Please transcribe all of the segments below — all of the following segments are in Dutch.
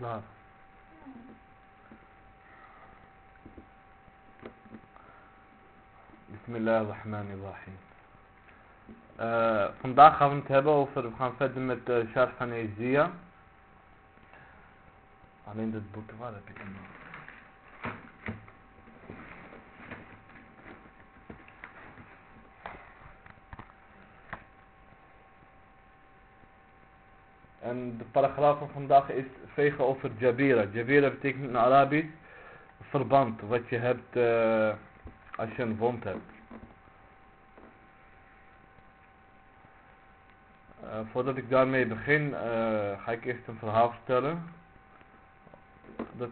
Klaar. Bismillahirrahmanirrahim. Uh, vandaag gaan we het hebben over, we gaan verder met de uh, Sharf van Ezia. Alleen dit boek, waar heb ik hem? En de paragraaf van vandaag is vegen over Jabira. Jabira betekent in Arabisch verband, wat je hebt uh, als je een wond hebt. Uh, voordat ik daarmee begin, uh, ga ik eerst een verhaal vertellen. Dat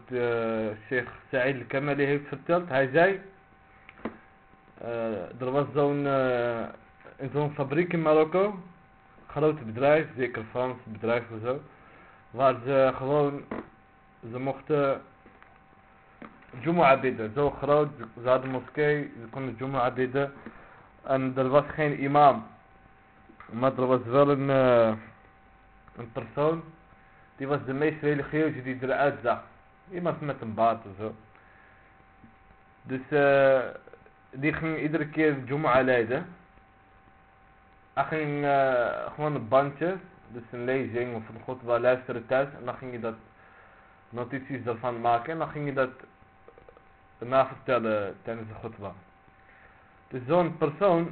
Sheikh Sa'id al-Kamali heeft verteld. Hij zei, er was zo'n zo'n fabriek in Marokko, grote bedrijf, zeker Frans bedrijf of zo, waar ze gewoon, ze mochten Jumu'ah bidden, zo groot, ze hadden moskee, ze konden Jumu'ah bidden en er was geen imam, maar er was wel een, uh, een persoon, die was de meest religieuze die eruit zag, iemand met een baard of zo. Dus uh, die ging iedere keer Jumu'ah leiden. Hij ging gewoon een bandje, dus een lezing of een god waar luisteren thuis. En dan ging je dat notities ervan maken. En dan ging je dat na vertellen tijdens de khutbah. Dus zo'n persoon,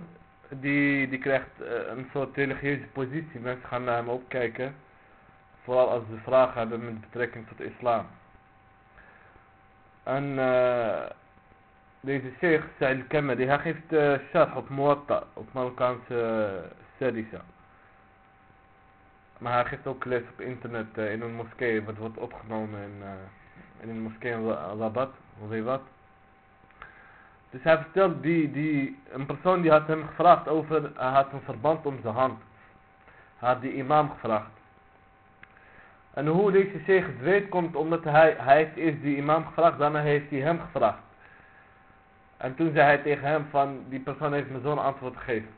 die, die krijgt uh, een soort religieuze positie. Mensen gaan naar hem opkijken. Vooral als ze vragen hebben met betrekking tot islam. En deze sheikh, Sa'il Kamadi, hij geeft uh, sharh op Muwatta, op Marokkaanse uh. Maar hij geeft ook les op internet uh, in een moskee, wat wordt opgenomen in, in een moskee in Rabat, wat. Dus hij vertelt, die, die, een persoon die had hem gevraagd over, hij had een verband om zijn hand. Hij had die imam gevraagd. En hoe deze sheikh het weet komt, omdat hij, hij heeft eerst die imam gevraagd, daarna heeft hij hem gevraagd. En toen zei hij tegen hem van, die persoon heeft me zo'n antwoord gegeven.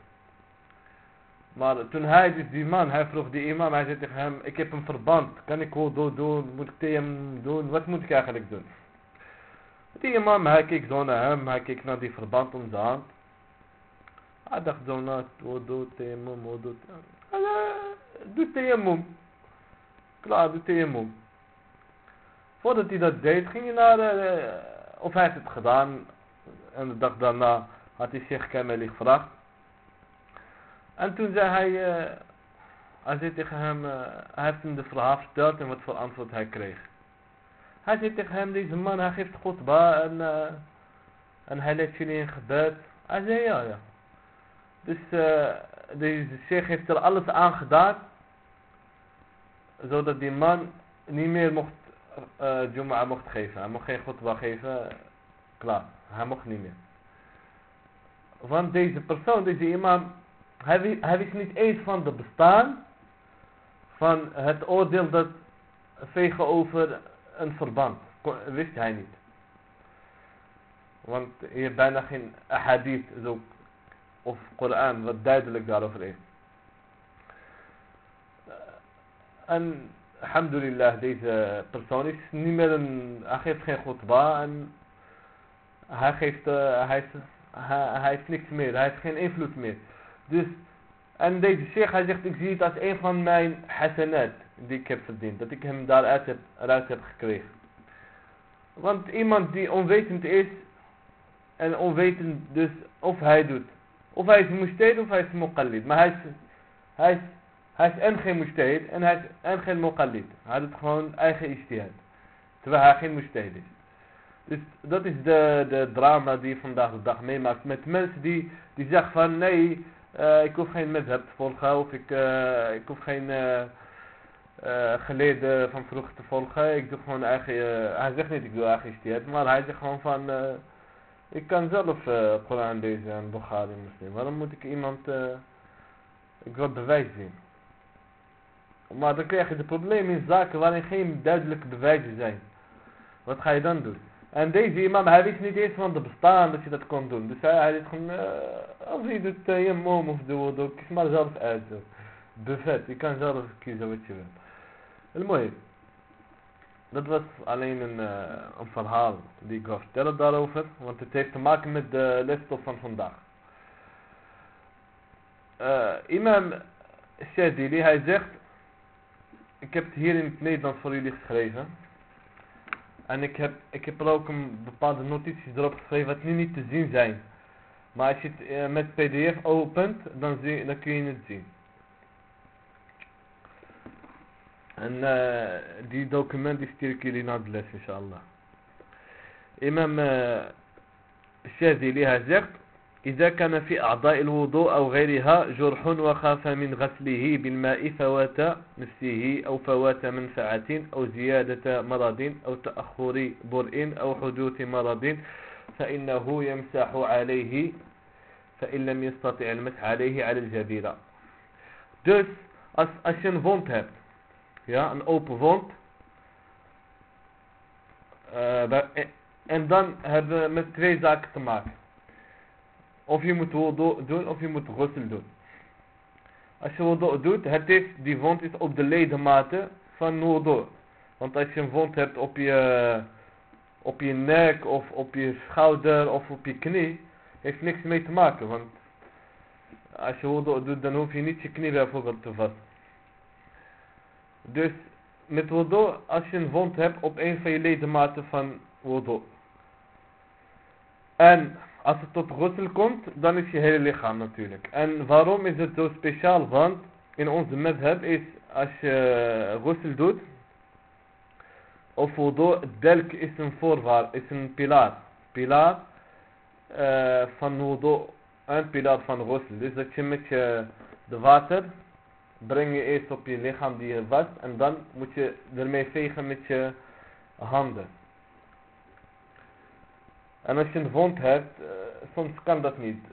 Maar toen hij, dus die man, hij vroeg die imam, hij zei tegen hem, ik heb een verband, kan ik wel doen, moet ik tegen hem doen, wat moet ik eigenlijk doen? Die imam, hij keek zo naar hem, hij keek naar die verband om zijn hand. Hij dacht zo naar, wudu, tayammum, wudu, doe tayammum. Klaar, doe tayammum. Voordat hij dat deed, ging hij naar, uh, of hij heeft het gedaan, en de dag daarna had hij zich Kameli gevraagd. En toen zei hij, uh, hij zei tegen hem, uh, hij heeft hem de verhaal verteld en wat voor antwoord hij kreeg. Hij zei tegen hem, deze man, hij geeft khutbah en, uh, en hij leidt jullie in gebed. Hij zei, ja, ja. Dus deze sheikh heeft er alles aan gedaan, zodat die man niet meer mocht, uh, mocht geven. Hij mocht geen khutbah geven, klaar. Hij mocht niet meer. Want deze persoon, deze imam, hij, hij niet eens van het bestaan van het oordeel dat vegen over een verband. Wist hij niet. Want hier bijna geen hadith zo, of Koran wat duidelijk daarover is. En alhamdulillah, deze persoon is niet meer een, hij geeft geen khutbah en hij geeft, uh, hij, hij, hij heeft niks meer, hij heeft geen invloed meer. Dus, en deze sheikh, hij zegt, ik zie het als een van mijn hasanat die ik heb verdiend. Dat ik hem daaruit heb, heb gekregen. Want iemand die onwetend is, en onwetend dus of hij doet. Of hij is mustahid of hij is muqallid. Maar hij is, hij is, hij is en geen mustahid en hij is en geen muqallid. Hij doet gewoon eigen ijtihad. Terwijl hij geen mustahid is. Dus dat is de, de drama die je vandaag de dag meemaakt met mensen die, die zeggen van nee, uh, ik hoef geen medheb te volgen of ik, uh, ik hoef geen uh, van vroeger te volgen. Ik doe gewoon eigen, hij zegt niet ik doe eigen maar hij zegt gewoon van ik kan zelf uh, Koran lezen en Bukhari muslim. Waarom moet ik iemand, ik wil bewijs zien. Maar dan krijg je de problemen in zaken waarin geen duidelijke bewijzen zijn. Wat ga je dan doen? En deze imam, hij wist niet eens van het bestaan dat je dat kon doen. Dus hij, hij gewoon, uh, als je doet uh, je mom of doe, doe, kies maar zelf uit. Zo. Buffet, je kan zelf kiezen wat je. Heel mooi. dat was alleen een, een verhaal die ik wil vertellen daarover, want het heeft te maken met de lesstof van vandaag. Uh, imam Shadili, hij zegt, ik heb het hier in het Nederlands voor jullie geschreven. En ik heb, ik heb er ook een bepaalde notities erop geschreven wat nu niet te zien zijn. Maar als je het uh, met pdf opent, dan, zie, dan kun je het zien. En uh, die document stuur ik jullie naar de les, inshallah. Imam uh, Shazili, hij zegt, إذا كان في أعضاء الوضوء أو غيرها جرح وخاف من غسله بالماء فوات نفسه أو فوات منفعة أو زيادة مرض أو تأخر برء أو حدوث مرض فإنه يمسح عليه فإن لم يستطع المسح عليه على الجبيرة Dus als, als je een wond hebt, ja, een open wond, uh, en dan maken. Of je moet wudu doen of je moet ghusl doen. Als je wudu doet, het is, die wond is op de ledematen van wudu. Want als je een wond hebt op je, op je nek of op je schouder of op je knie, heeft niks mee te maken. Want als je wudu doet, dan hoef je niet je knie bijvoorbeeld te vasten. Dus met wudu, als je een wond hebt op een van je ledematen van wudu. En als het tot ghusl komt, dan is je hele lichaam natuurlijk. En waarom is het zo speciaal? Want in onze madhab is, als je ghusl doet, of wudu, delk is een voorwaar, is een pilaar. Pilaar uh, van wudu, een pilaar van ghusl. Dus dat je met je de water, breng je eerst op je lichaam die je wast, en dan moet je ermee vegen met je handen. En als je een wond hebt, uh, soms kan dat niet.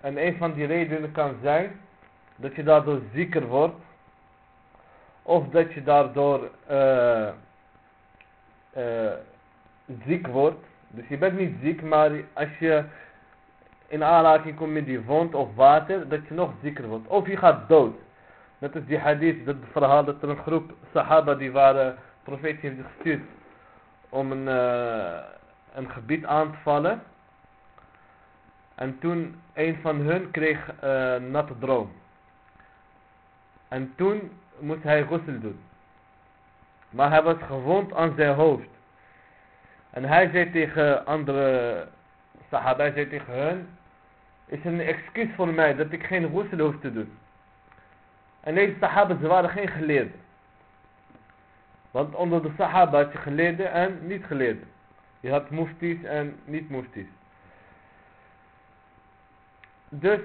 En een van die redenen kan zijn dat je daardoor zieker wordt. Of dat je daardoor uh, ziek wordt. Dus je bent niet ziek, maar als je in aanraking komt met die wond of water, dat je nog zieker wordt. Of je gaat dood. Dat is die hadith, dat verhaal dat er een groep sahaba die waren, profeet heeft gestuurd om een een gebied aan te vallen. En toen een van hun kreeg uh, een natte droom. En toen moest hij ghusl doen. Maar hij was gewond aan zijn hoofd. En hij zei tegen andere sahaba, hij zei tegen hun, is een excuus voor mij dat ik geen ghusl hoef te doen. En deze sahaba, ze waren geen geleerden. Want onder de sahaba had je geleerden en niet geleerden. Je had muftis en niet muftis. Dus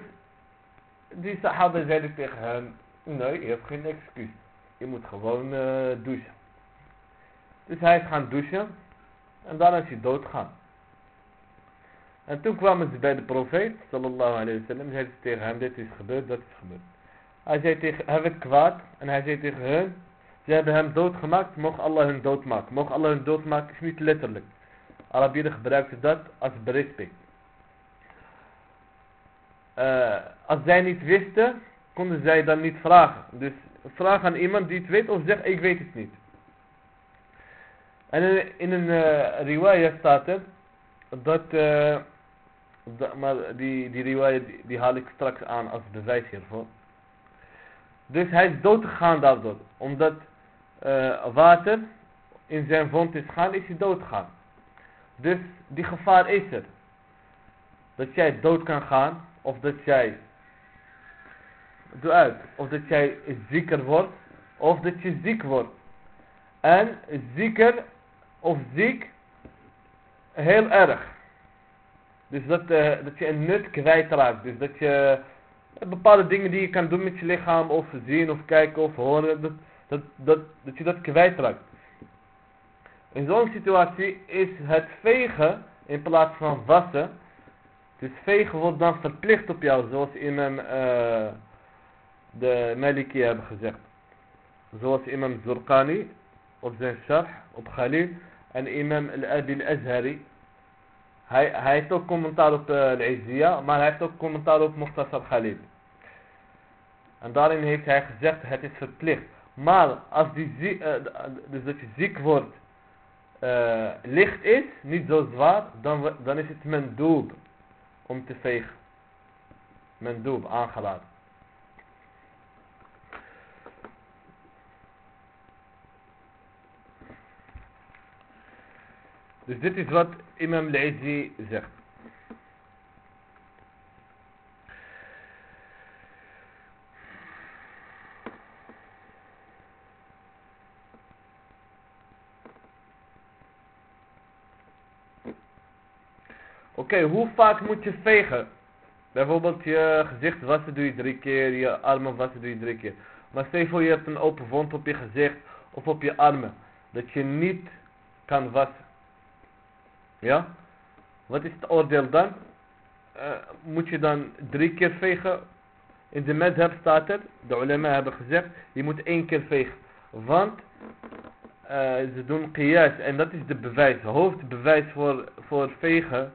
die sahaba zeiden tegen hem, nee, je hebt geen excuus. Je moet gewoon uh, douchen. Dus hij is gaan douchen en daarna is hij doodgaan. En toen kwamen ze bij de profeet, sallallahu alayhi wa sallam, zeiden ze tegen hem, dit is gebeurd, dat is gebeurd. Hij, zei tegen, hij werd kwaad en hij zei tegen hen, ze hebben hem doodgemaakt, mocht Allah hun doodmaken. Mocht Allah hun doodmaken is niet letterlijk. Arabieren gebruikten dat als berisping. Uh, als zij niet wisten, konden zij dan niet vragen. Dus vraag aan iemand die het weet of zeg ik weet het niet. En in, een uh, staat er dat, dat maar die, die die, haal ik straks aan als bewijs hiervoor. Dus hij is doodgegaan daardoor. Omdat water in zijn wond is gaan, is hij doodgegaan. Dus die gevaar is er. Dat jij dood kan gaan. Of dat jij. Doe uit. Of dat jij zieker wordt. Of dat je ziek wordt. En zieker of ziek. Heel erg. Dus dat, uh, dat je een nut kwijtraakt. Dus dat je bepaalde dingen die je kan doen met je lichaam. Of zien of kijken of horen. Dat, dat, dat, dat je dat kwijtraakt. In zo'n situatie is het vegen in plaats van wassen. Dus vegen wordt dan verplicht op jou, zoals imam uh, de Maliki hebben gezegd. Zoals imam Zurqani op zijn sharh, op Khalil. En imam al-Abi al-Azhari. Hij, heeft ook commentaar op uh, al maar hij heeft ook commentaar op Mukhtasar Khalil. En daarin heeft hij gezegd, het is verplicht. Maar als die uh, dus dat je ziek wordt, uh, licht is, niet zo zwaar, dan, dan is het mendoob om te vegen. Mendoob, aangeladen. Dus dit is wat imam Leidzi zegt. Oké, hoe vaak moet je vegen? Bijvoorbeeld je gezicht wassen doe je drie keer, je armen wassen doe je drie keer. Maar stel voor je hebt een open wond op je gezicht of op je armen. Dat je niet kan wassen. Ja? Wat is het oordeel dan? Uh, moet je dan drie keer vegen? In de madhab staat er, de ulema hebben gezegd, je moet één keer vegen. Want uh, ze doen qiyas en dat is de bewijs, hoofdbewijs voor, voor vegen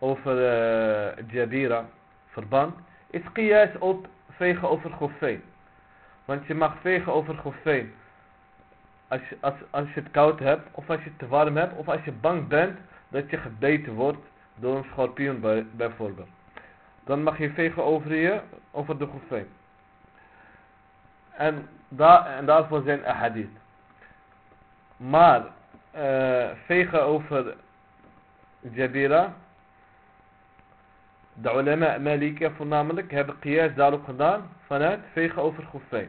over uh, Jabira, verband, is qiyas op vegen over Goffeen. Want je mag vegen over Goffeen als je, als, als je het koud hebt, of als je het te warm hebt, of als je bang bent dat je gebeten wordt door een schorpioen bij, bijvoorbeeld. Dan mag je vegen over je, over de Goffeen. En, daar, en daarvoor zijn ahadith. Maar uh, vegen over Jabira de ulama Malika voornamelijk hebben qiyas daarop gedaan vanuit vegen over goffeen.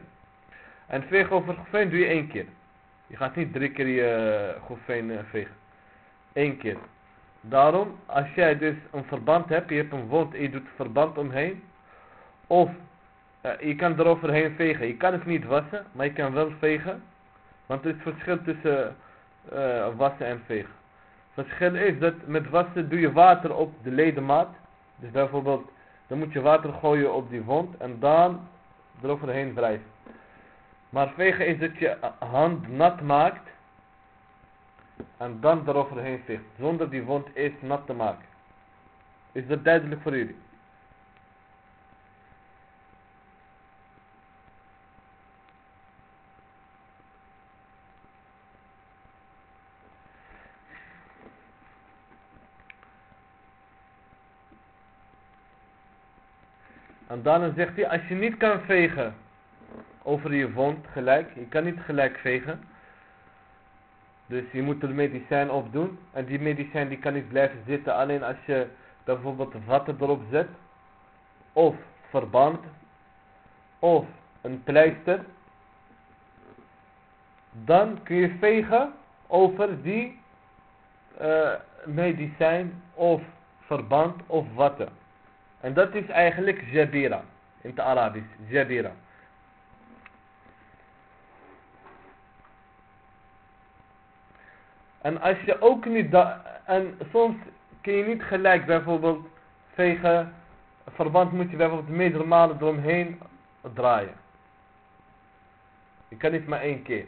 En vegen over goffeen doe je één keer. Je gaat niet drie keer je goffeen uh, vegen. Eén keer. Daarom, als jij dus een verband hebt, je hebt een wond en je doet verband omheen. Of uh, je kan eroverheen vegen. Je kan het niet wassen, maar je kan wel vegen. Want er is verschil tussen wassen en vegen. Het verschil is dat met wassen doe je water op de ledemaat. Dus bijvoorbeeld, dan moet je water gooien op die wond en dan eroverheen wrijven. Maar vegen is dat je hand nat maakt en dan eroverheen veegt. Zonder die wond eerst nat te maken. Is dat duidelijk voor jullie? En dan zegt hij, als je niet kan vegen over je wond gelijk, je kan niet gelijk vegen. Dus je moet er medicijn op doen. En die medicijn die kan niet blijven zitten alleen als je bijvoorbeeld water erop zet. Of verband. Of een pleister. Dan kun je vegen over die uh, medicijn of verband of water. En dat is eigenlijk Jabira. In het Arabisch. Jabira. En als je ook niet... En soms kun je niet gelijk bijvoorbeeld vegen... Verband moet je bijvoorbeeld meerdere malen eromheen draaien. Je kan niet maar één keer.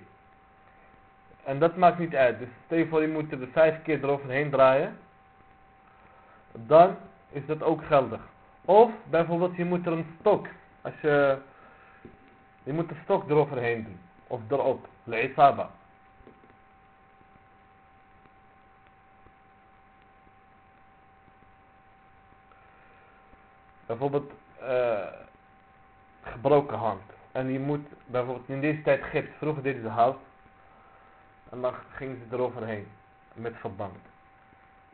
En dat maakt niet uit. Dus stel je voor je moet er vijf keer eroverheen draaien. Dan is dat ook geldig. Of bijvoorbeeld je moet er een stok. Als je, je moet een stok eroverheen doen. Of erop. Le'isaba. Bijvoorbeeld uh, gebroken hand. En je moet bijvoorbeeld in deze tijd gips. Vroeger deden ze hout. En dan gingen ze eroverheen. Met verband.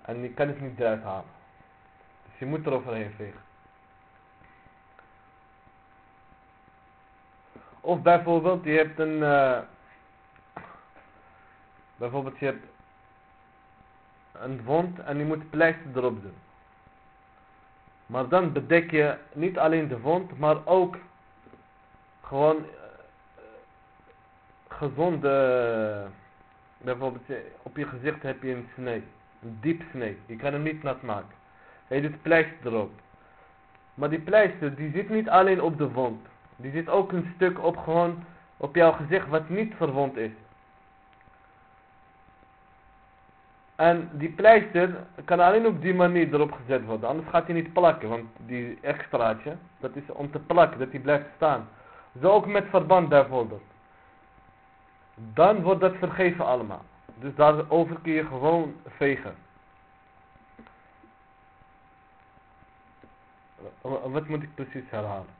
En je kan het niet eruit halen. Dus je moet eroverheen vegen. Of bijvoorbeeld, je hebt een... Uh, bijvoorbeeld, je hebt een wond en je moet pleister erop doen. Maar dan bedek je niet alleen de wond, maar ook gewoon uh, gezonde... bijvoorbeeld, op je gezicht heb je een snee. Een diep snee. Je kan hem niet nat maken. je doet pleister erop. Maar die pleister, die zit niet alleen op de wond. Die zit ook een stuk op gewoon op jouw gezicht wat niet verwond is. En die pleister kan alleen op die manier erop gezet worden. Anders gaat hij niet plakken. Want die extraatje, dat is om te plakken, dat hij blijft staan. Zo ook met verband bijvoorbeeld. dan wordt dat vergeven allemaal. Dus daarover kun je gewoon vegen. Wat moet ik precies herhalen?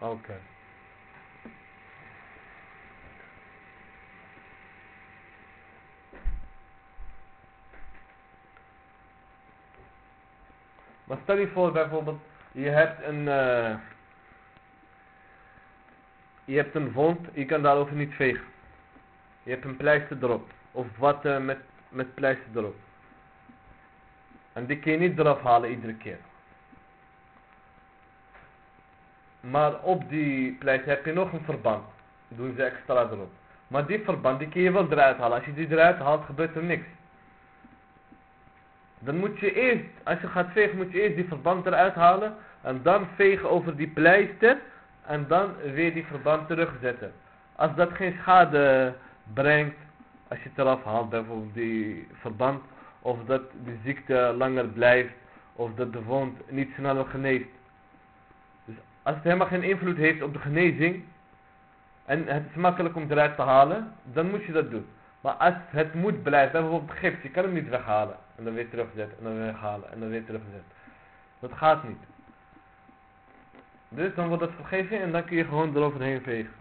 Oké. Maar stel je voor bijvoorbeeld, je hebt een, uh, je hebt een wond, je kan daarover niet vegen. Je hebt een pleister erop, of wat uh, met, met pleister erop. En die kun je niet eraf halen iedere keer. Maar op die plek heb je nog een verband. Doen ze extra erop. Maar die verband die kun je wel eruit halen. Als je die eruit haalt gebeurt er niks. Dan moet je eerst, als je gaat vegen moet je eerst die verband eruit halen. En dan vegen over die pleister. En dan weer die verband terugzetten. Als dat geen schade brengt. Als je het eraf haalt bijvoorbeeld die verband. Of dat de ziekte langer blijft. Of dat de wond niet sneller geneest als het helemaal geen invloed heeft op de genezing en het is makkelijk om eruit te halen, dan moet je dat doen. Maar als het moet blijven, bijvoorbeeld gips, je kan hem niet weghalen en dan weer terugzetten en dan weer weghalen en dan weer terugzetten. Dat gaat niet. Dus dan wordt dat vergeven en dan kun je gewoon eroverheen vegen.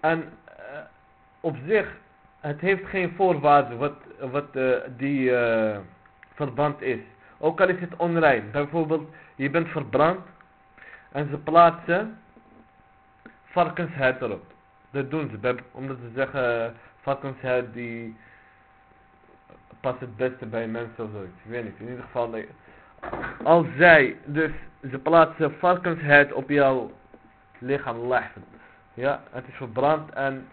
En uh, op zich het heeft geen voorwaarden wat, wat uh, die uh, verband is. Ook al is het onrein. Bijvoorbeeld, je bent verbrand en ze plaatsen varkenshuid erop. Dat doen ze, omdat ze zeggen varkenshuid die past het beste bij mensen of zoiets. Ik weet niet, in ieder geval. Als zij, dus ze plaatsen varkenshuid op jouw lichaam. Ja, het is verbrand en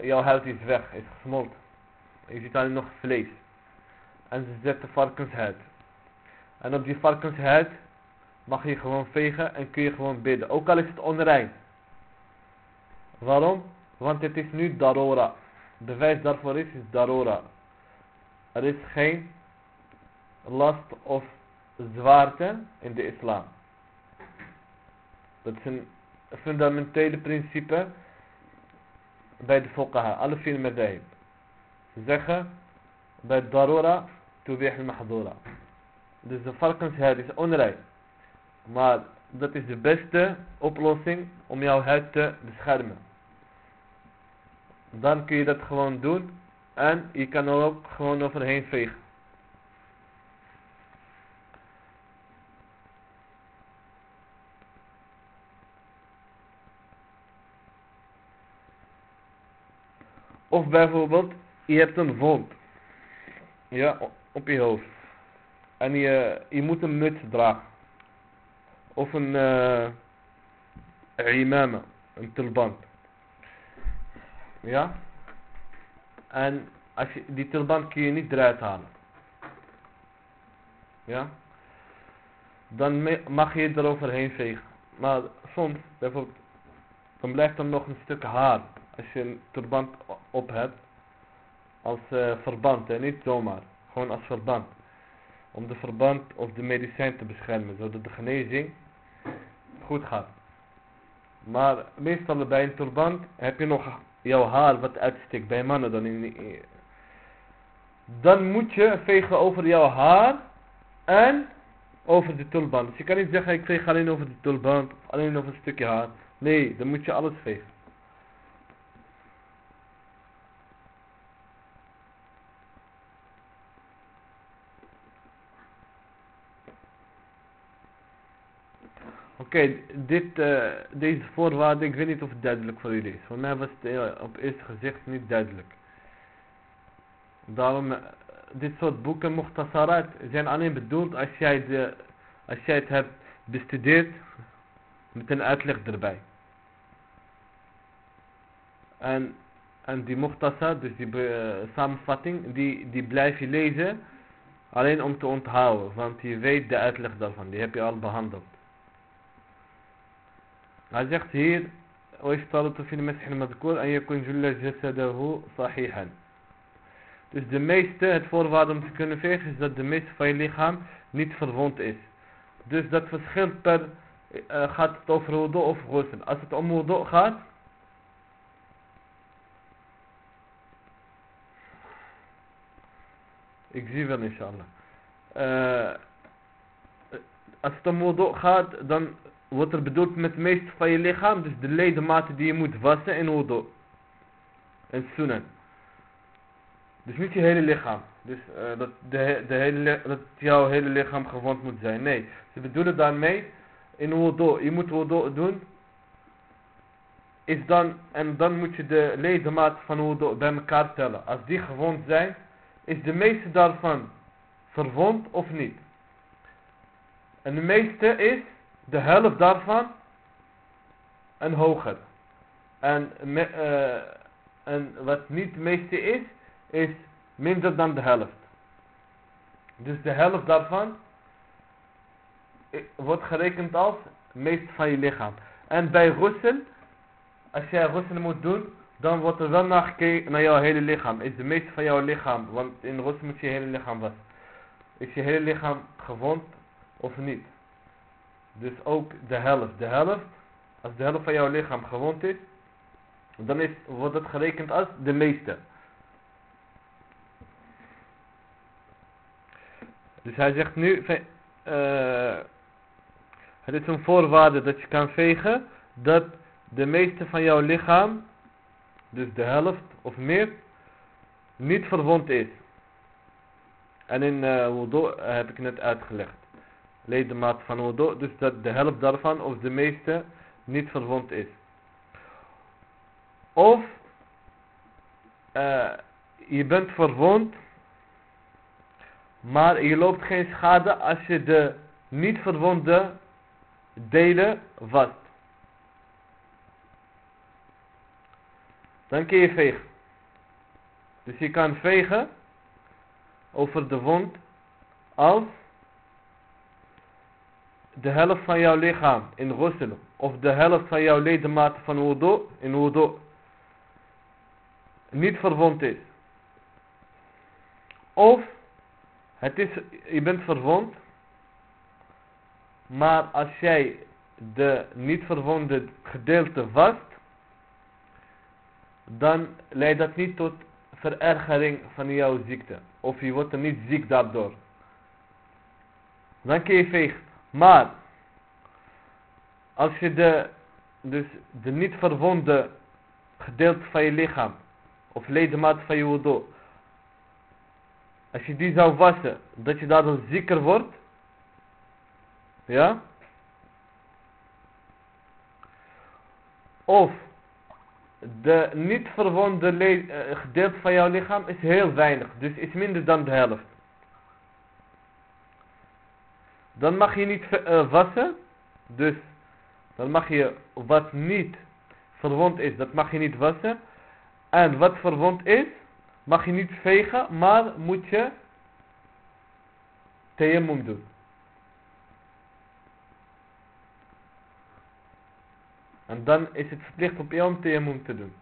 jouw huid is weg, is gesmolten. Je ziet alleen nog vlees. En ze zetten varkenshuid. En op die varkenshuid mag je gewoon vegen en kun je gewoon bidden. Ook al is het onrein. Waarom? Want het is nu darora. Bewijs daarvoor is, is darora. Er is geen last of zwaarte in de islam. Dat is een fundamentele principe bij de fuqaha, alle vier madhab. Zeggen bij darura tubih al-mahdura. Dus de varkenshuid is onrein. Maar dat is de beste oplossing om jouw huid te beschermen. Dan kun je dat gewoon doen. En je kan er ook gewoon overheen vegen. Of bijvoorbeeld, je hebt een wond. Ja, op je hoofd. En je, je moet een muts dragen. Of een uh, een tulband. Ja? En als je, die tulband kun je niet eruit halen. Ja? Dan mag je eroverheen vegen. Maar soms, bijvoorbeeld, dan blijft er nog een stuk haar als je een turband op hebt, als uh, verband, hè, niet zomaar, gewoon als verband. Om de verband of de medicijn te beschermen, zodat de genezing goed gaat. Maar meestal bij een turband heb je nog jouw haar wat uitsteekt, bij mannen dan. In, dan moet je vegen over jouw haar en over de tulband. Dus je kan niet zeggen ik veeg alleen over de tulband alleen over een stukje haar. Nee, dan moet je alles vegen. Oké, dit, eh, deze voorwaarde, ik weet niet of het duidelijk voor jullie is. Voor mij was het eh, op eerste gezicht niet duidelijk. Daarom, eh, dit soort boeken, muhtasarat, zijn alleen bedoeld als jij, de, als jij het hebt bestudeerd met een uitleg erbij. En, en die muhtasar, dus die samenvatting, die, die blijf je lezen alleen om te onthouden. Want je weet de uitleg daarvan, die heb je al behandeld. غادي يختير ويشترط في المسح المذكور أن يكون جل جسده صحيحا. دوز دو ميس تهد فور فاد مسكن فيه خز دو ميس في الليخام نيت فرفونت اس دوز دات فسخيل بر خات طوف الوضوء اوف غسل اصد ام وضوء خات اكزيفر ان شاء الله اصد ام وضوء خات دان wordt er bedoeld met het meeste van je lichaam, dus de ledematen die je moet wassen in wudu. En sunan. Dus niet je hele lichaam. Dus uh, dat, de, de hele, dat jouw hele lichaam gewond moet zijn. Nee, ze bedoelen daarmee in wudu. Je moet wudu doen. Is dan, en dan moet je de ledematen van wudu bij elkaar tellen. Als die gewond zijn, is de meeste daarvan verwond of niet. En de meeste is de helft daarvan en hoger. En, me, uh, en wat niet het meeste is, is minder dan de helft. Dus de helft daarvan wordt gerekend als meest van je lichaam. En bij russen, als jij russen moet doen, dan wordt er wel naar gekeken naar jouw hele lichaam. Is de meeste van jouw lichaam, want in russen moet je hele lichaam wassen. Is je hele lichaam gewond of niet? Dus ook de helft. De helft, als de helft van jouw lichaam gewond is, dan is, wordt het gerekend als de meeste. Dus hij zegt nu, uh, het is een voorwaarde dat je kan vegen, dat de meeste van jouw lichaam, dus de helft of meer, niet verwond is. En in uh, heb ik net uitgelegd. Ledemaat van wudu, dus dat de helft daarvan of de meeste niet verwond is. Of uh, je bent verwond maar je loopt geen schade als je de niet verwonde delen vast. Dan kun je vegen. Dus je kan vegen over de wond als de helft van jouw lichaam in ghusl of de helft van jouw ledematen van wudu in wudu niet verwond is. Of het is, je bent verwond. Maar als jij de niet verwonde gedeelte vast. Dan leidt dat niet tot verergering van jouw ziekte. Of je wordt er niet ziek daardoor. Dan kun je. Maar. Als je de, dus de niet verwonde gedeelte van je lichaam. Of ledemaat van je wudu als je die zou wassen, dat je daardoor zieker wordt. Ja. Of de niet verwonde uh, gedeelte van jouw lichaam is heel weinig. Dus is minder dan de helft. Dan mag je niet uh, wassen. Dus dan mag je wat niet verwond is, dat mag je niet wassen. En wat verwond is, mag je niet vegen, maar moet je tayammum doen. En dan is het verplicht op jou om tayammum te doen.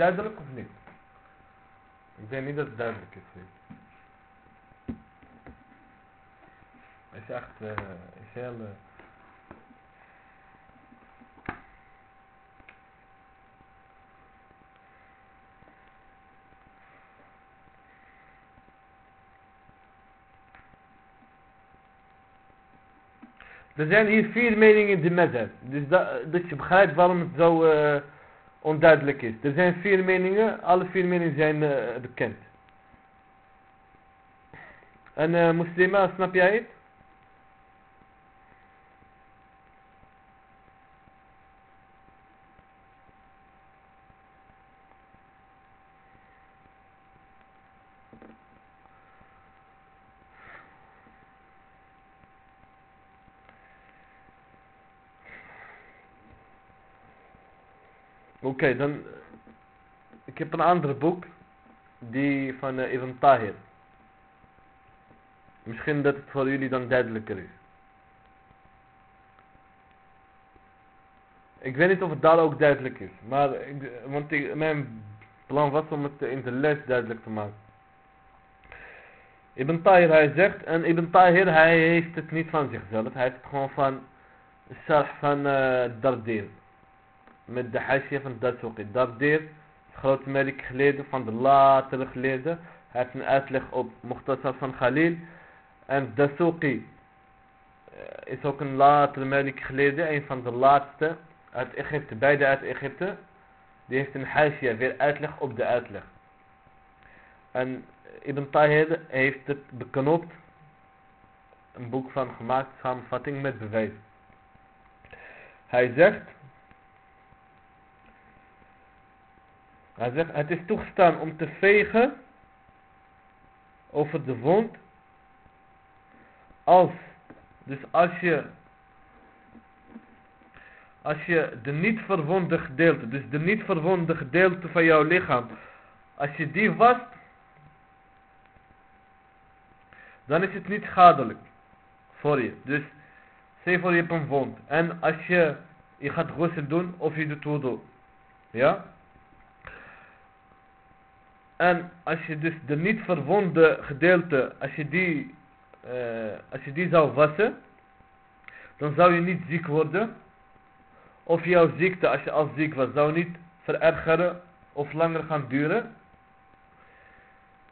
duidelijk of niet? Ik denk niet dat het duidelijk is hier. Is echt, uh, is heel... Uh, Er zijn hier vier meningen in de mazhab. Dus dat, dat je begrijpt waarom het zo... Uh, onduidelijk is. Er zijn vier meningen. Alle vier meningen zijn eh, bekend. En uh, moslima, snap jij het? Oké, dan... Ik heb een ander boek. Die van Ibn Tahir. Misschien dat het voor jullie dan duidelijker is. Ik weet niet of het daar ook duidelijk is. Maar, want mijn plan was om het in de les duidelijk te maken. Ibn Tahir hij zegt, en Ibn Tahir hij heeft het niet van zichzelf. Hij heeft het gewoon van, Sharh van uh, Dardir met de hashia van Dasuqi. Dardir, grote merk geleden van de latere geleden. Hij heeft een uitleg op Mukhtasar van Khalil. En Dasuqi eh, is ook een latere merk geleden, een van de laatste uit Egypte, beide uit Egypte. Die heeft een hashia, weer uitleg op de uitleg. En Ibn Tahir heeft het beknopt, een boek van gemaakt, samenvatting met bewijs. Hij zegt, Hij zegt, het is toegestaan om te vegen over de wond. Als, dus als je, als je de niet verwonde gedeelte, dus de niet verwonde gedeelte van jouw lichaam, als je die wast, dan is het niet schadelijk voor je. Dus, zeg voor je hebt een wond. En als je, je gaat ghusl doen of je doet wudu. Ja? En als je dus de niet verwonde gedeelte, als je die, uh, als je die zou wassen, dan zou je niet ziek worden. Of jouw ziekte, als je al ziek was, zou niet verergeren of langer gaan duren.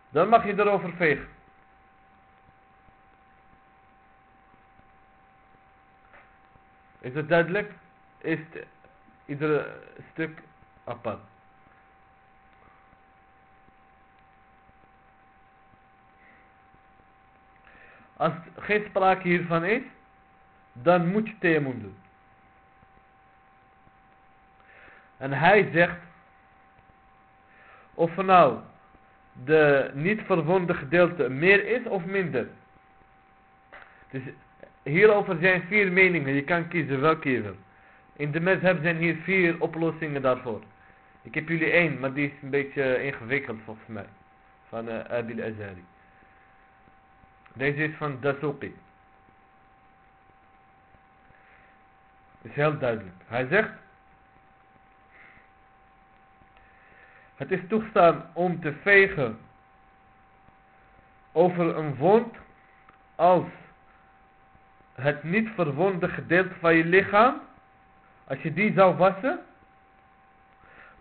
Dan mag je erover vegen. Is het duidelijk? Is het iedere stuk apart. Als geen sprake hiervan is, dan moet je theemoen doen. En hij zegt, of nou de niet verwonde gedeelte meer is of minder. Dus hierover zijn vier meningen, je kan kiezen welke je wil. In de meshab zijn hier vier oplossingen daarvoor. Ik heb jullie één, maar die is een beetje ingewikkeld volgens mij. Van uh, Abil Azari. Deze is van Dasuki. Is heel duidelijk. Hij zegt. Het is toegestaan om te vegen over een wond als het niet verwonde gedeelte van je lichaam, als je die zou wassen,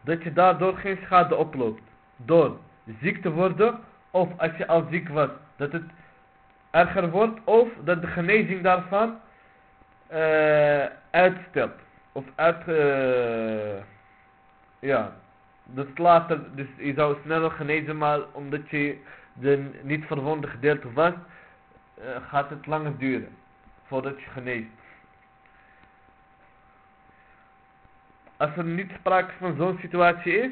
dat je daardoor geen schade oploopt. Door ziek te worden, of als je al ziek was, dat het erger wordt of dat de genezing daarvan uh, uitstelt. Of uit, uh, ja, dat later, dus je zou sneller genezen, maar omdat je de niet verwonde gedeelte was, uh, gaat het langer duren voordat je geneest. Als er niet sprake van zo'n situatie is,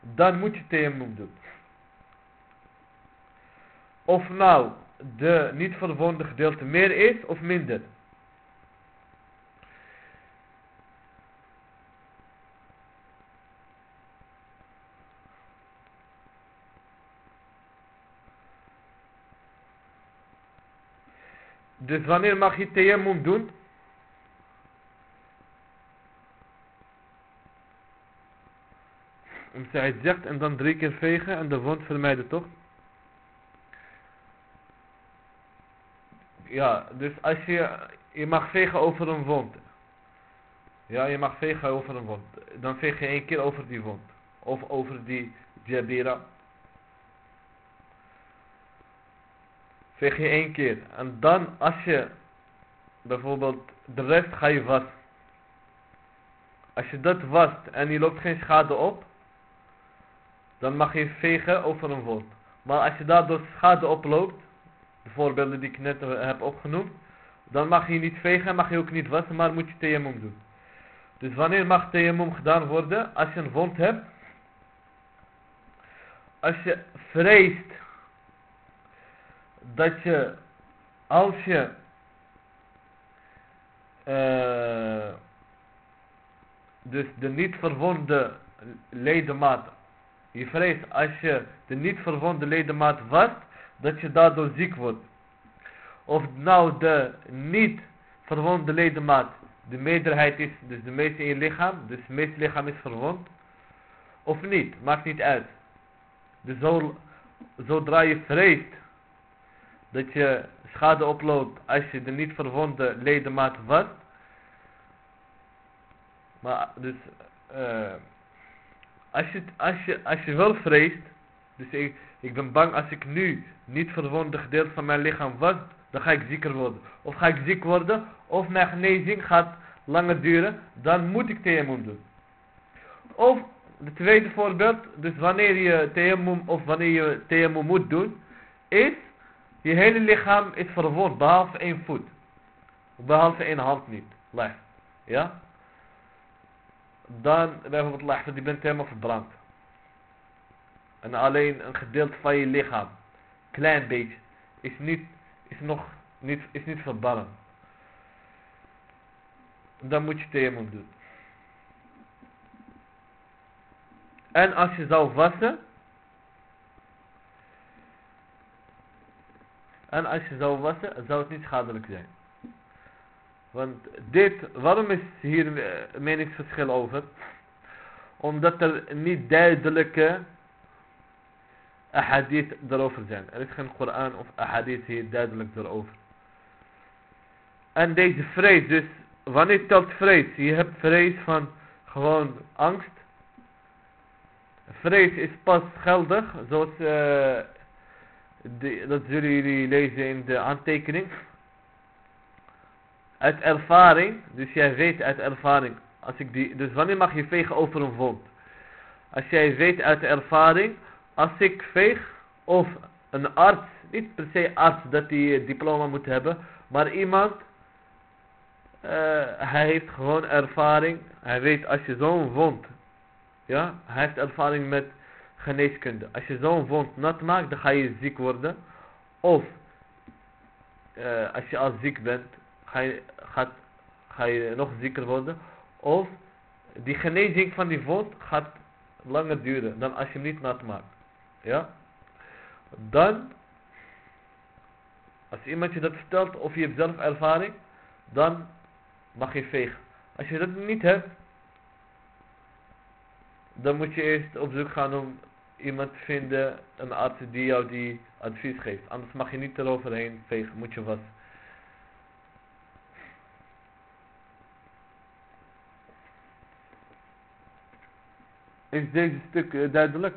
dan moet je tayemmum doen. Of nou, de niet verwonde gedeelte meer is of minder. Dus wanneer mag je tayammum doen? Om zij zegt en dan drie keer vegen en de wond vermijden toch? Ja, dus als je, je mag vegen over een wond. Ja, je mag vegen over een wond. Dan veeg je één keer over die wond. Of over die jabira. Veeg je één keer. En dan als je bijvoorbeeld de rest ga je wassen. Als je dat wast en je loopt geen schade op, dan mag je vegen over een wond. Maar als je daardoor schade oploopt, de voorbeelden die ik net heb opgenoemd, dan mag je niet vegen en mag je ook niet wassen, maar moet je tayammum doen. Dus wanneer mag tayammum gedaan worden? Als je een wond hebt. Als je vreest dat je, als je uh, dus de niet verwonde ledemaat, je vreest als je de niet verwonde ledemaat wast, dat je daardoor ziek wordt. Of nou de niet verwonde ledemaat de meerderheid is, dus de meeste in je lichaam, dus het meeste lichaam is verwond. Of niet, maakt niet uit. Dus zo, zodra je vreest dat je schade oploopt als je de niet verwonde ledemaat wast. Maar dus, uh, als, je, als, je, als je wel vreest, dus ik, ben bang als ik nu niet verwonde gedeelte van mijn lichaam was, dan ga ik zieker worden. Of ga ik ziek worden, of mijn genezing gaat langer duren, dan moet ik tayammum doen. Of, het tweede voorbeeld, dus wanneer je tayammum, of wanneer je tayammum moet doen, is, je hele lichaam is verwond, behalve één voet. Behalve één hand niet. Leg. Ja? Dan, bijvoorbeeld leg, die bent helemaal verbrand. En alleen een gedeelte van je lichaam, klein beetje, is niet, is nog, niet, is niet verbannen dan moet je tayammum doen. En als je zou wassen. En als je zou wassen, zou het niet schadelijk zijn. Want dit, waarom is hier een meningsverschil over? Omdat er niet duidelijke ahadith erover zijn. Er is geen Koran of ahadith hier duidelijk erover. En deze vrees dus wanneer telt vrees? Je hebt vrees van gewoon angst. Vrees is pas geldig, zoals uh, dat zullen jullie lezen in de aantekening. Uit ervaring, dus jij weet uit ervaring, als ik die, dus wanneer mag je vegen over een wond? Als jij weet uit ervaring, als ik veeg, of een arts, niet per se arts dat die diploma moet hebben, maar iemand uh, hij heeft gewoon ervaring. Hij weet als je zo'n wond, ja, hij heeft ervaring met geneeskunde. Als je zo'n wond nat maakt, dan ga je ziek worden. Of, uh, als je al ziek bent, ga je, ga je nog zieker worden. Of, die genezing van die wond gaat langer duren dan als je hem niet nat maakt. Ja? Dan, als iemand je dat vertelt of je hebt zelf ervaring, dan mag je vegen. Als je dat niet hebt, dan moet je eerst op zoek gaan om iemand te vinden, een arts die jou die advies geeft. Anders mag je niet eroverheen vegen, moet je wassen. Is deze stuk eh, duidelijk?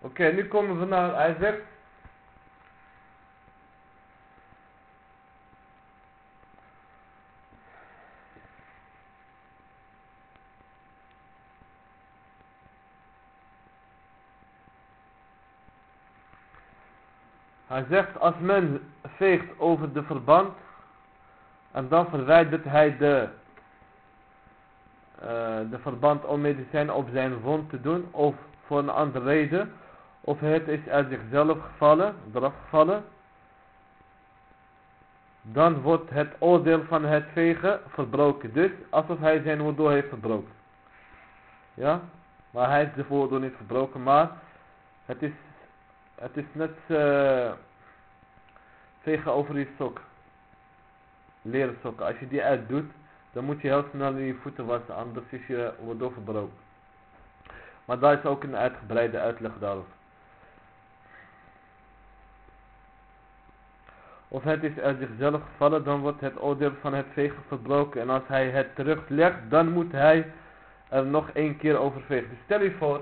Oké, nu komen we naar, hij zegt, Hij zegt, als men veegt over de verband, en dan verwijdert hij de, eh, de verband om medicijn op zijn wond te doen, of voor een andere reden, of het is uit zichzelf gevallen, eraf gevallen dan wordt het oordeel van het vegen verbroken. Dus alsof hij zijn wudu heeft verbroken. Ja, maar hij heeft de wudu niet verbroken, maar het is, het is net uh, vegen over je sok. Leren sokken. Als je die uitdoet, dan moet je heel snel je voeten wassen, anders is je wudu verbroken. Maar daar is ook een uitgebreide uitleg daarover. Of het is uit zichzelf gevallen, dan wordt het oordeel van het vegen verbroken. En als hij het teruglegt, dan moet hij er nog één keer over vegen. Dus stel je voor,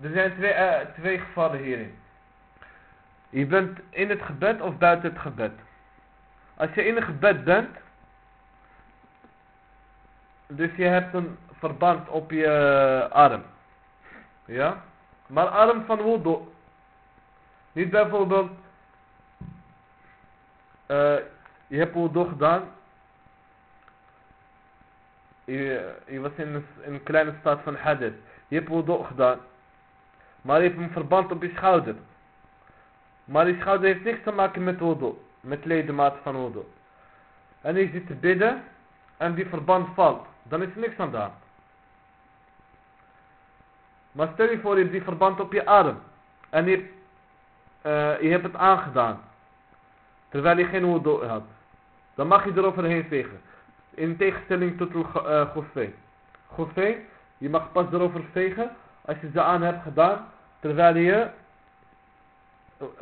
er zijn twee, uh, twee gevallen hierin. Je bent in het gebed of buiten het gebed. Als je in het gebed bent, dus je hebt een verband op je arm. Ja? Maar arm van wudu. Niet bijvoorbeeld uh, je hebt wudu gedaan. Je, je was in een, in een kleine staat van hadith. Je hebt wudu gedaan. Maar je hebt een verband op je schouder. Maar die schouder heeft niks te maken met wudu. Met ledemaat van wudu. En je zit te bidden. En die verband valt. Dan is er niks aan de hand. Maar stel je voor je hebt die verband op je arm. En je, je hebt het aangedaan. Terwijl hij geen wudu had. Dan mag je eroverheen vegen. In tegenstelling tot uh, goffé. je mag pas erover vegen als je ze aan hebt gedaan. Terwijl je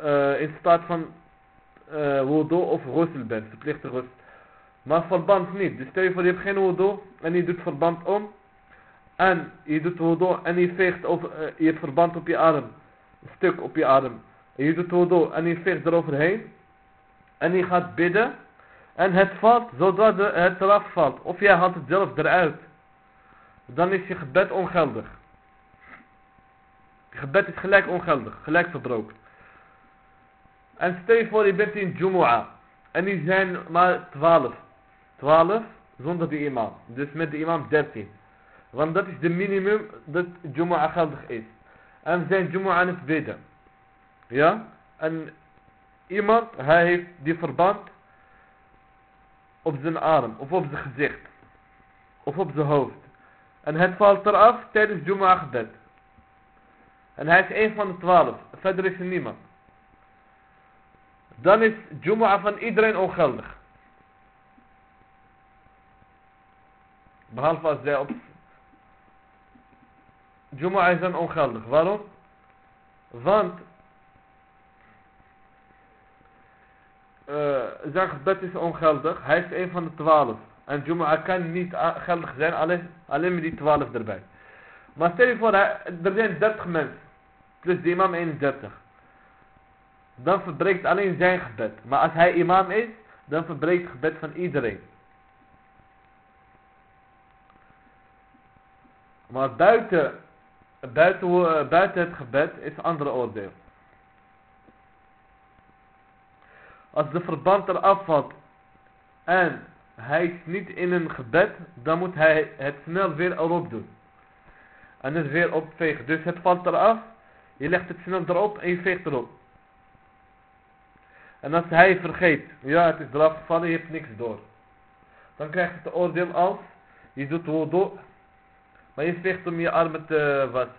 uh, in staat van uh, wudu of ghusl bent. Verplichte ghusl. Maar verband niet. Dus stel je voor je hebt geen wudu en je doet verband om. En je doet wudu en je veegt over, je hebt verband op je arm. Een stuk op je arm. En je doet wudu en je veegt eroverheen en je gaat bidden en het valt zodat het eraf valt. Of jij haalt het zelf eruit. Dan is je gebed ongeldig. Je gebed is gelijk ongeldig, gelijk verbroken. En stel je voor je bent in Jumu'ah. En die zijn maar 12. 12 zonder de imam. Dus met de imam 13. Want dat is de minimum dat Jumu'ah geldig is. En zijn Jumu'ah aan het bidden. Ja? En iemand, hij heeft die verband op zijn arm of op zijn gezicht of op zijn hoofd. En het valt eraf tijdens Jumu'ah gebed. En hij is een van de twaalf. Verder is er niemand. Dan is Jumu'ah van iedereen ongeldig. Behalve als zij op... Is dan ongeldig. Waarom? Want zijn gebed is ongeldig. Hij is een van de twaalf. En Jumu'ah kan niet geldig zijn, alleen, alleen met die twaalf erbij. Maar stel je voor, er zijn 30 mensen. Plus de imam 31. Dan verbreekt alleen zijn gebed. Maar als hij imam is, dan verbreekt het gebed van iedereen. Maar buiten, buiten, buiten het gebed is andere oordeel. Als de verband eraf valt en hij is niet in een gebed, dan moet hij het snel weer erop doen. En het weer opvegen. Dus het valt eraf, je legt het snel erop en je veegt erop. En als hij vergeet, ja het is eraf gevallen, je hebt niks door. Dan krijg je het oordeel als, je doet wudu, maar je veegt om je armen te wassen.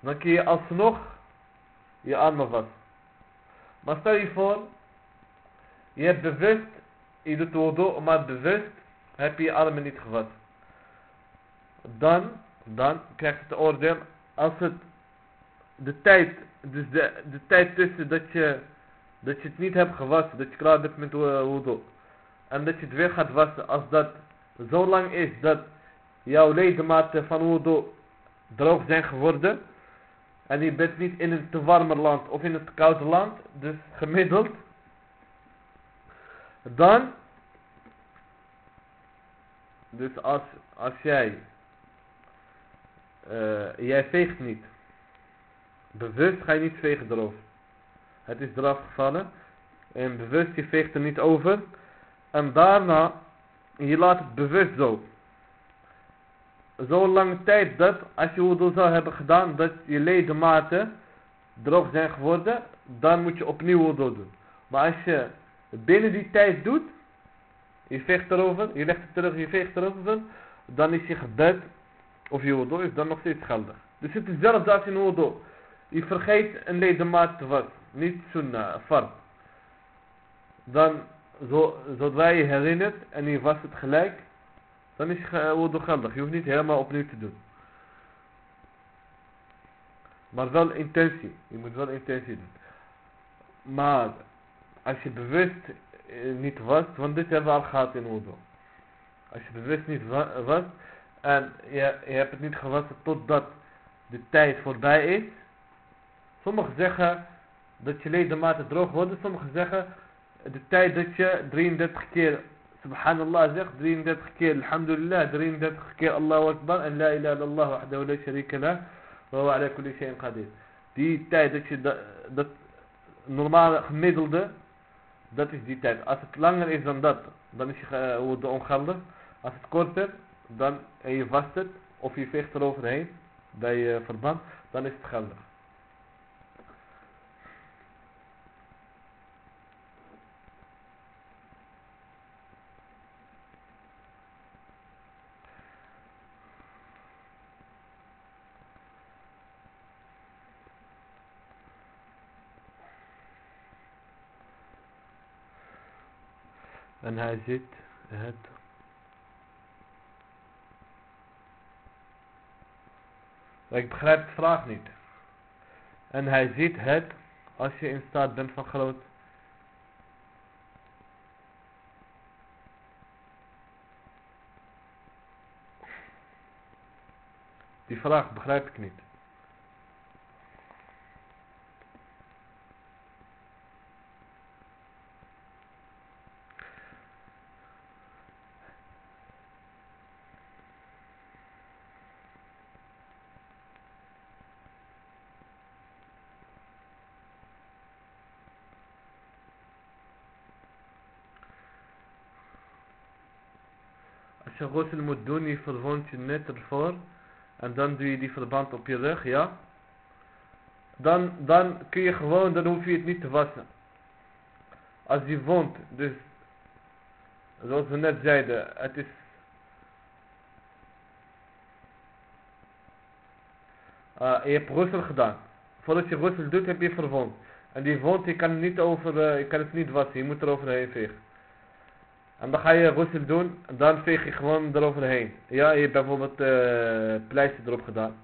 Dan kun je alsnog je armen wassen. Maar stel je voor, je hebt bewust, je doet wudu, maar bewust heb je je armen niet gewassen. Dan, dan krijg je het oordeel, als het de tijd, dus de, de tijd tussen dat je, dat je het niet hebt gewassen, dat je klaar bent met wudu, en dat je het weer gaat wassen, als dat zo lang is dat jouw ledematen van wudu droog zijn geworden, en je bent niet in een te warmer land of in het koude land, dus gemiddeld. Dan, dus als, als jij, uh, jij veegt niet. Bewust ga je niet vegen erover. Het is eraf gevallen. En bewust, je veegt er niet over. En daarna, je laat het bewust zo. Zo'n lange tijd dat, als je wudu zou hebben gedaan, dat je ledematen droog zijn geworden, dan moet je opnieuw wudu doen. Maar als je binnen die tijd doet, je veegt erover, je legt het terug, je veegt erover, dan is je gebed of je wudu is dan nog steeds geldig. Dus het is hetzelfde als in wudu. Je vergeet een ledemaat te wassen, niet sunnah, fard. Dan, zo, zodra je herinnert en je was het gelijk, dan is je wudu geldig. Je hoeft niet helemaal opnieuw te doen. Maar wel intentie. Je moet wel intentie doen. Maar als je bewust eh, niet was, want dit hebben we al gehad in wudu. Als je bewust niet was en je, je hebt het niet gewassen totdat de tijd voorbij is. Sommigen zeggen dat je ledematen droog worden. Sommigen zeggen de tijd dat je 33 keer Subhanallah zegt, 33 keer Alhamdulillah, 33 keer Allahu Akbar en La ilaha illallah wahdahu la sharika lah wa huwa ala kulli shay'in qadir. Die tijd dat je dat, normale gemiddelde, dat is die tijd. Als het langer is dan dat, dan is je uh, ongeldig. Als het korter, dan en je vast het, of je veegt eroverheen bij je verband, dan is het geldig. En hij ziet het ik begrijp de vraag niet. En hij ziet het als je in staat bent van groot. Die vraag begrijp ik niet. Je ghusl moet doen, je verwond je net ervoor. En dan doe je die verband op je rug, ja. Dan, dan kun je gewoon, dan hoef je het niet te wassen. Als die wond, dus zoals we net zeiden, het is Uh, je hebt ghusl gedaan. Voordat je ghusl doet, heb je verwond. En die wond, je kan, niet over, uh, je kan het niet wassen. Je moet er overheen vegen. En dan ga je ghusl doen, dan veeg je gewoon eroverheen. Ja, je hebt bijvoorbeeld uh, pleister erop gedaan.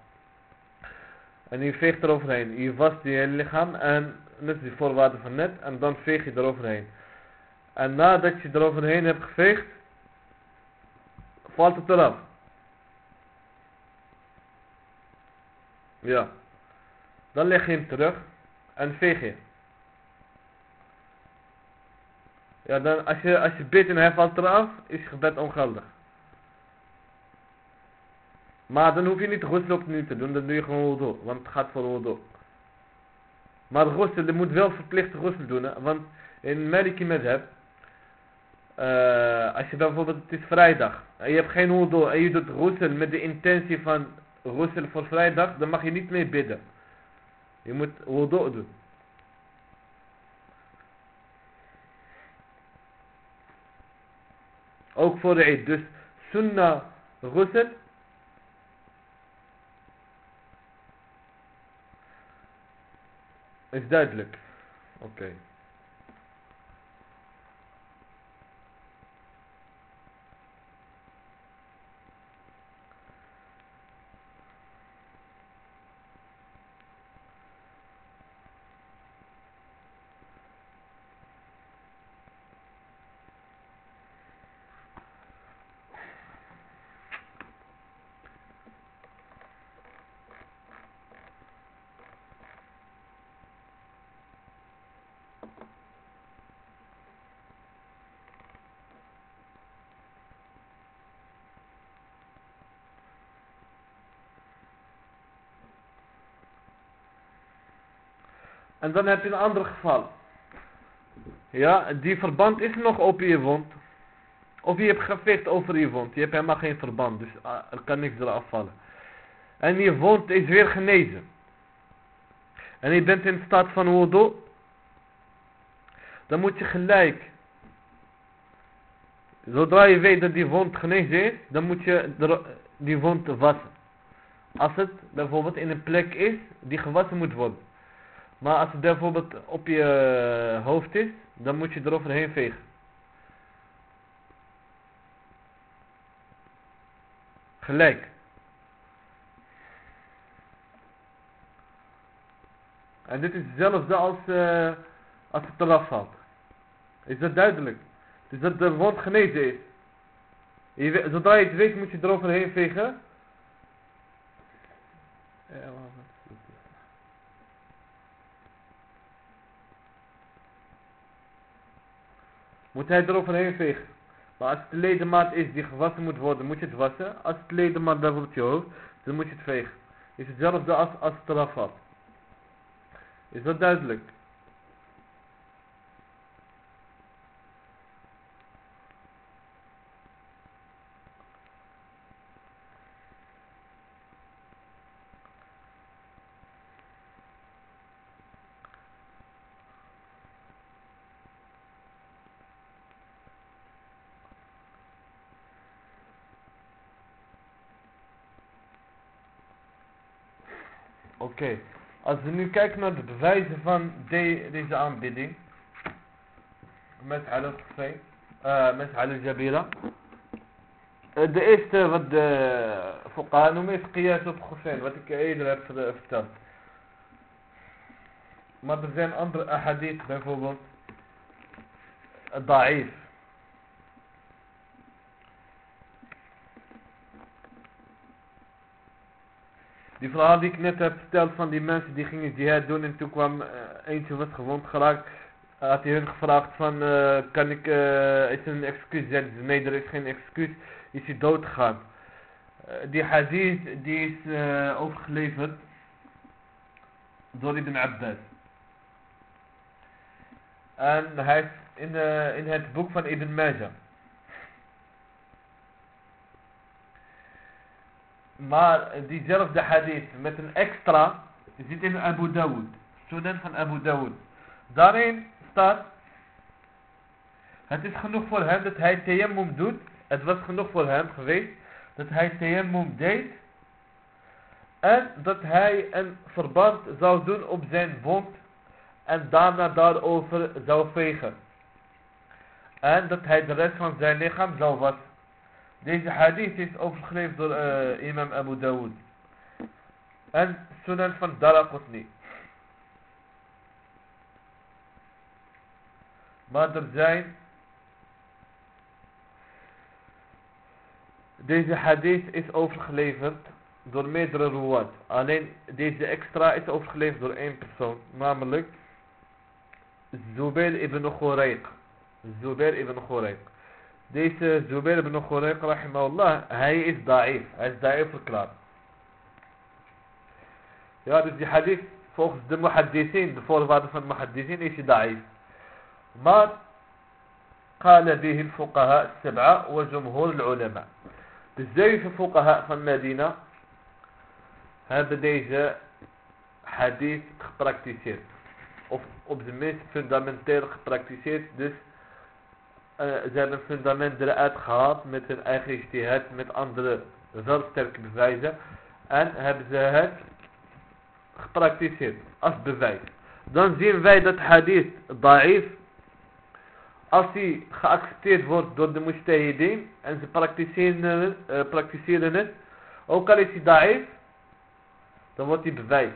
En je veegt eroverheen. Je wast je lichaam en net die voorwaarden van net. En dan veeg je eroverheen. En nadat je eroverheen hebt geveegd, valt het eraf. Ja. Dan leg je hem terug en veeg je. Ja, dan als je, als je bidt en hij valt eraf, is je gebed ongeldig. Maar dan hoef je niet ghusl opnieuw te doen, dan doe je gewoon wudu, want het gaat voor wudu. Maar ghusl, je moet wel verplicht ghusl doen, want in Maliki Madhab, uh, als je bijvoorbeeld, het is vrijdag, en je hebt geen wudu, en je doet ghusl met de intentie van ghusl voor vrijdag, dan mag je niet meer bidden. Je moet wudu doen. Ook voor de Eid. Dus sunnah ghusl. Is duidelijk. Oké. En dan heb je een ander geval. Ja, die verband is nog op je wond. Of je hebt gevecht over je wond. Je hebt helemaal geen verband. Dus ah, er kan niks eraf vallen. En je wond is weer genezen. En je bent in staat van wudu. Dan moet je gelijk. Zodra je weet dat die wond genezen is. Dan moet je die wond wassen. Als het bijvoorbeeld in een plek is die gewassen moet worden. Maar als het bijvoorbeeld op je eh, hoofd is, dan moet je eroverheen vegen. Gelijk. En dit is hetzelfde als, uh, als het eraf valt. Is dat duidelijk? Dus dat de wond genezen is. Je, zodra je het weet moet je eroverheen vegen. Moet hij eroverheen vegen. Maar als het de ledemaat is die gewassen moet worden, moet je het wassen. Als het ledemaat bijvoorbeeld je hoofd, dan moet je het vegen. Is hetzelfde als, als valt. Is dat duidelijk? Oké, als we nu kijken naar de bewijzen van deze aanbidding. Met al-Hussein, uh, met al-Jabira. Uh, de eerste wat de fuqaha noemen is qiyas op wat ik eerder heb verteld. Maar er zijn andere ahadith bijvoorbeeld. Da'if. Die verhaal die ik net heb verteld van die mensen die gingen jihad doen en toen kwam uh, eentje was gewond geraakt. Had hij hun gevraagd van uh, kan ik, uh, is er een excuus? Zeiden ze nee er is geen excuus. Is hij dood gegaan. die hadith die is overgeleverd door Ibn Abbas. En hij is in, in het boek van Ibn Majah. Maar diezelfde hadith met een extra zit in Abu Dawud. Student van Abu Dawud. Daarin staat. Het is genoeg voor hem dat hij tayammum doet. Het was genoeg voor hem geweest dat hij tayammum deed. En dat hij een verband zou doen op zijn wond. En daarna daarover zou vegen. En dat hij de rest van zijn lichaam zou wassen. Deze hadith is overgeleverd door uh, imam Abu Dawud. En sunan van Daraqutni. Maar er zijn... Deze hadith is overgeleverd door meerdere ruwat. Alleen deze extra is overgeleverd door één persoon. Namelijk Zubair ibn Khurayq. Zubair ibn Khurayq. ديس زبير بن خريق رحمه الله هاي إذ ضعيف هاي ضعيف الكلام. يا دي حديث فوق المحدثين فوق بعض المحدثين إيش ضعيف. ما قال به الفقهاء السبعة وجمهور العلماء. بزي في فقهاء في المدينة هذا ديجا حديث براكتيسير وبزميت فندامنتير براكتيسير دس uh, ze hebben een fundament eruit gehaald met hun eigen ijtihad, met andere wel sterke bewijzen. En hebben ze het gepraktiseerd als bewijs. Dan zien wij dat hadith da'if, als die geaccepteerd wordt door de mujtahideen en ze praktiseren, uh, praktiseren het, ook al is die da'if, dan wordt die bewijs.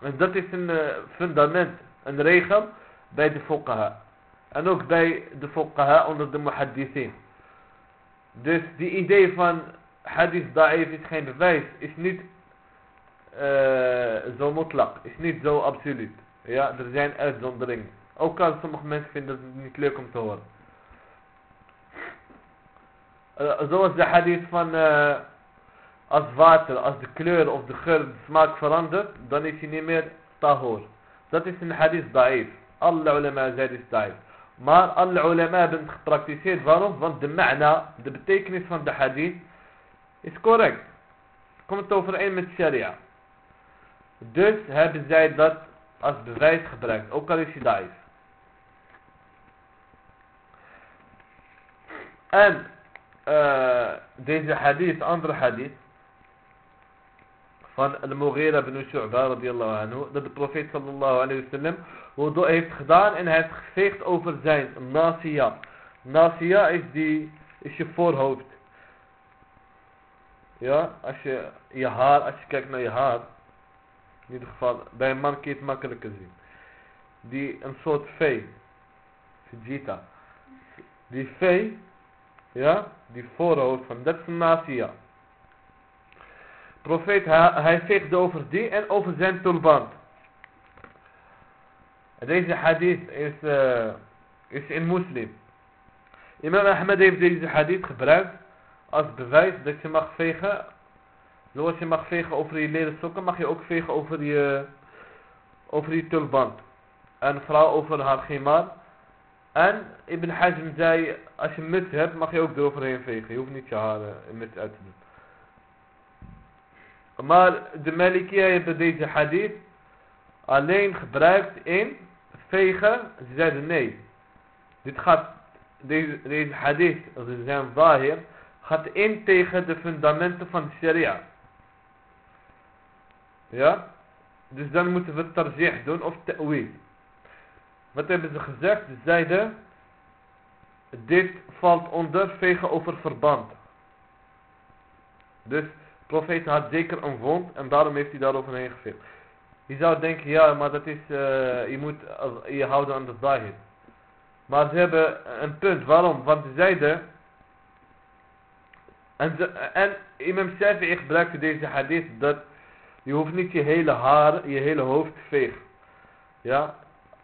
En dat is een uh, fundament, een regel bij de fuqaha. En ook bij de fuqaha onder de muhaddithin. Dus die idee van hadith da'if is geen bewijs, is niet uh, zo mutlak, is niet zo absoluut. Ja, er zijn uitzonderingen. Ook al sommige mensen vinden het niet leuk om te horen. Uh, zoals de hadith van uh, als water, als de kleur of de geur, de smaak verandert, dan is hij niet meer tahor. Dat is een hadith da'if. Alle ulama zeiden is da'if. Maar alle ulama hebben het gepraktiseerd. Waarom? Want de ma'na, de betekenis van de hadith, is correct. Komt overeen met sharia. Dus hebben zij dat als bewijs gebruikt. Ook al is hij. En uh, deze hadith, andere hadith, van Al-Mughira ibn Shu'ba radiyallahu anhu, dat de profeet sallallahu alayhi wa sallam wudu heeft gedaan en hij heeft geveegd over zijn nasiya. Nasiya is, die, is je voorhoofd. Ja, als je je haar, als je kijkt naar je haar, in ieder geval, bij een man kun je het makkelijker zien. Die een soort vee, Fijita. Die vee, ja, die voorhoofd van, dat is nasiya profeet, hij, veegde over die en over zijn tulband. Deze hadith is, uh, is in moslim. Imam Ahmed heeft deze hadith gebruikt als bewijs dat je mag vegen. Zoals je mag vegen over je leren sokken, mag je ook vegen over je, over je tulband. En vooral over haar khimar. En Ibn Hazm zei, als je muts hebt, mag je ook eroverheen vegen. Je hoeft niet je een muts uit te doen. Maar de Malikia hebben deze hadith alleen gebruikt in vegen. Ze zeiden nee. Dit gaat, deze, deze hadith, ze zijn zahir, gaat in tegen de fundamenten van de sharia. Ja? Dus dan moeten we tarjih doen of ta'wil. Wat hebben ze gezegd? Ze zeiden, dit valt onder vegen over verband. Dus profeet had zeker een wond en daarom heeft hij daaroverheen geveegd. Je zou denken, ja, maar dat is, uh, je moet je houden aan de zahid. Maar ze hebben een punt, waarom? Want ze zeiden, en, ze, en Imam Shafi'i gebruikte deze hadith, dat je hoeft niet je hele haar, je hele hoofd te vegen. Ja,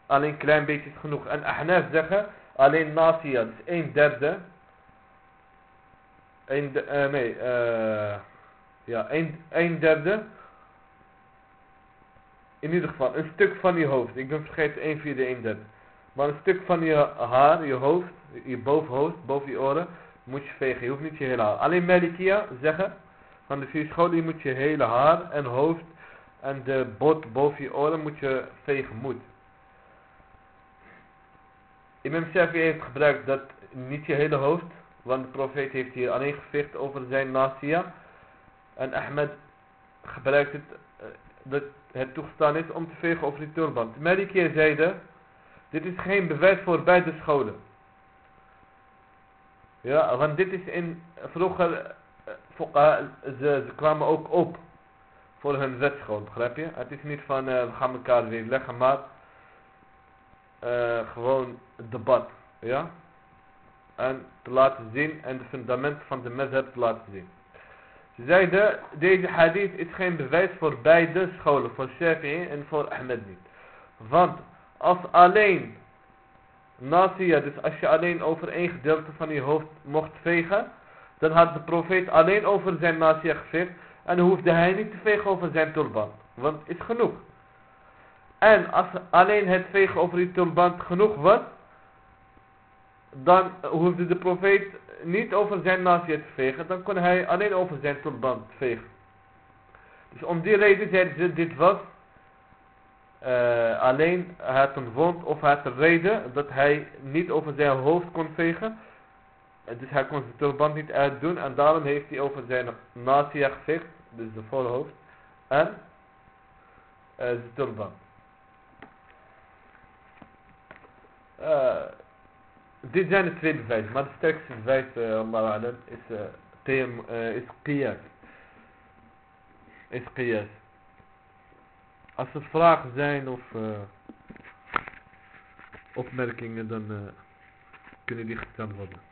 alleen een klein beetje is genoeg. En Ahnaf zeggen, alleen nasia, dus een derde. Een, uh, nee, eh... Ja, een, een derde. In ieder geval, een stuk van je hoofd. Ik ben vergeten, een vierde, een derde. Maar een stuk van je haar, je hoofd, je bovenhoofd, boven je oren, moet je vegen. Je hoeft niet je hele haar. Alleen Malikia zeggen, van de vier scholen, je moet je hele haar en hoofd en de bot boven je oren moet je vegen, moet. Imam Shafi heeft gebruikt dat niet je hele hoofd, want de profeet heeft hier alleen gevecht over zijn nasia. En Ahmed gebruikt het, uh, dat het toegestaan is om te vegen over die turban. Maliki zeiden, dit is geen bewijs voor beide scholen. Ja, want dit is in, vroeger, uh, ze, ze kwamen ook op voor hun wetschool, begrijp je? Het is niet van, uh, we gaan elkaar weer leggen, maar gewoon debat, ja? En te laten zien en de fundamenten van de method te laten zien. Ze zeiden, deze hadith is geen bewijs voor beide scholen, voor Shafi'i en voor Ahmed niet. Want als alleen Nasiya, dus als je alleen over één gedeelte van je hoofd mocht vegen, dan had de profeet alleen over zijn Nasiya geveegd en hoefde hij niet te vegen over zijn turban. Want is genoeg. En als alleen het vegen over die turban genoeg was, dan hoefde de profeet niet over zijn nasië te vegen, dan kon hij alleen over zijn turban vegen. Dus om die reden zeiden ze, dit was uh, alleen het een wond of het reden dat hij niet over zijn hoofd kon vegen. Dus hij kon zijn turban niet uitdoen en daarom heeft hij over zijn nasia geveegd, dus de voorhoofd, en uh, zijn. Uh, dit zijn de twee bewijzen, maar de sterkste bewijs, uh, Allah is, uh, uh, is qiyas. Is. Als er vragen zijn of uh, opmerkingen, dan kunnen die gesteld worden.